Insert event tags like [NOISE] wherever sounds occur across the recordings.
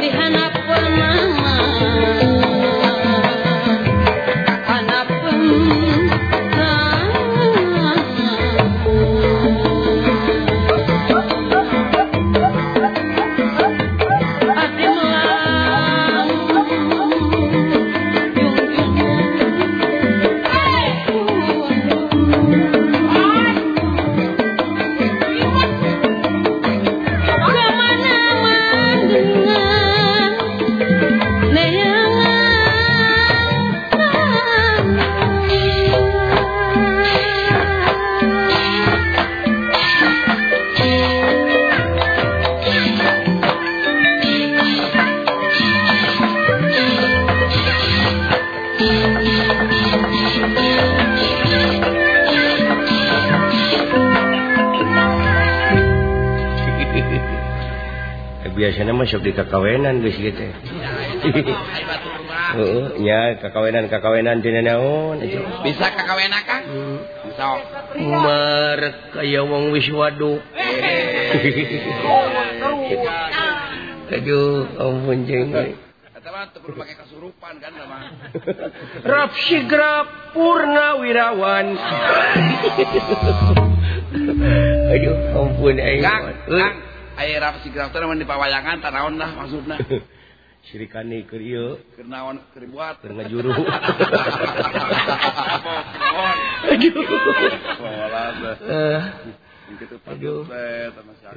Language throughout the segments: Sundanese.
Dejan a biasanya masuk di kekawenan guys gitu. [LAUGHS] Ya kakawenan kakawenan dina mm. naon bisa kekawenan kan sok. Merek kayak wong wis waduk [LAUGHS] aduh ampun jeng. Kasurupan kan [LAUGHS] Rap Sigra Purna Wirawan Aduh ampun aing. wayangan tanaon lah maksudna. [LAUGHS] Sirikani keur ieu. Keur naon keur buat keur ngajuru. [LAUGHS]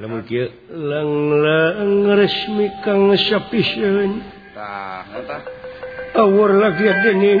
Lamun kieu. Leung resmi kang sapieun tah awur lagi dening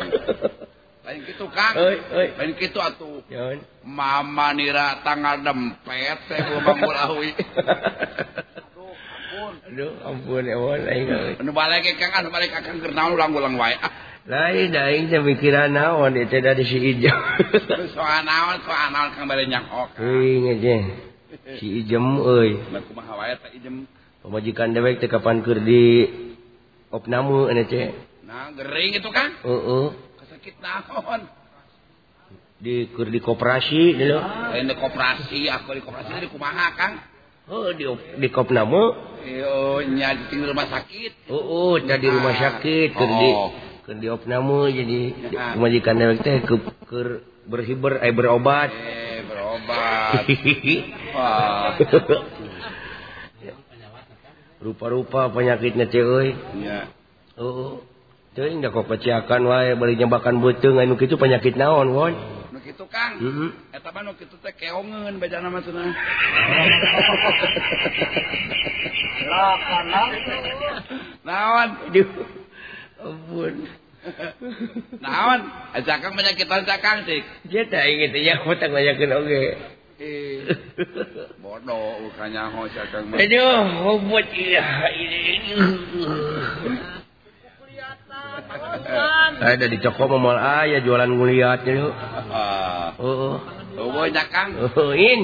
tukang atuh. Mama nira tanggal dempet sayawi [LAUGHS] Aduh ampun ewan anu balik kang anu balik akan kernaun ulang ulang wae. Ah. Lain daing teh mikiran naon itu dari si ijo [LAUGHS] soal naon soal naon kang balik yang ok euy ngece si ijem euy kumaha wae teh ijem pamajikan dewek teh kapan keur di opnamu ene ceh nah gering itu kan heeh. uh -uh. sedikit naon? Dikur di koperasi dulu lain di ah, koperasi aku di koperasi di kumaha kang? Oh di di kopnamu yo nya di rumah sakit. Oh oh di rumah sakit keur di oh. keur di opnamu jadi pemajikan dewek teh keur berhiber eh berobat. Eh berobat. [LAUGHS] Rupa-rupa penyakitnya cewek ya oh. oh. teuing da kok peciakan wae bari nyebakan beuteung anu kitu penyakit naon won nu kitu Kang. Heeh eta mah nu kitu teh keongeun bejana mah cenah. [LAUGHS] Naon? Duh ampun. Naon? Acakang penyakitan cakang sih? Dia teh ingin teh hutang banyakeun oge bodoh ukanya ho cakang mah. Aduh hobot iya ini. saya ada dicokok memal ayah jualan nguliat ngeliatnya yuk. Oh oh jakang oh in.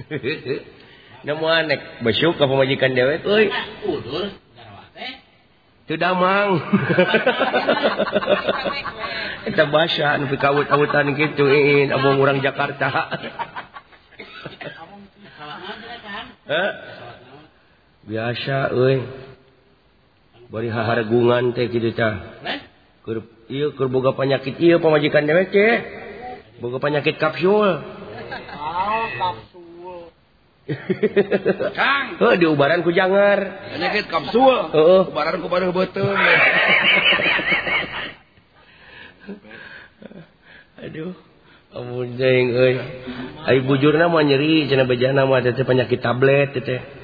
[LAUGHS] Nemu anek besuk ke pemajikan dewek oi udur. Tidak mang Eta [LAUGHS] bahasa anu pikawut-awutan kitu in. Abang urang Jakarta. Biasa euy bari hahargungan teh gitu cah keur ieu keur boga penyakit ieu pamajikan dewek teh boga penyakit kapsul ah kapsul [LAUGHS] Kang. Heuh diubaran ku jangar. Penyakit kapsul. Heeh. Ubaran ku bareuh beuteung. [LAUGHS] Aduh. Amun deung euy. Ai bujurna mah nyeri cenah bejana mah teh penyakit tablet teh.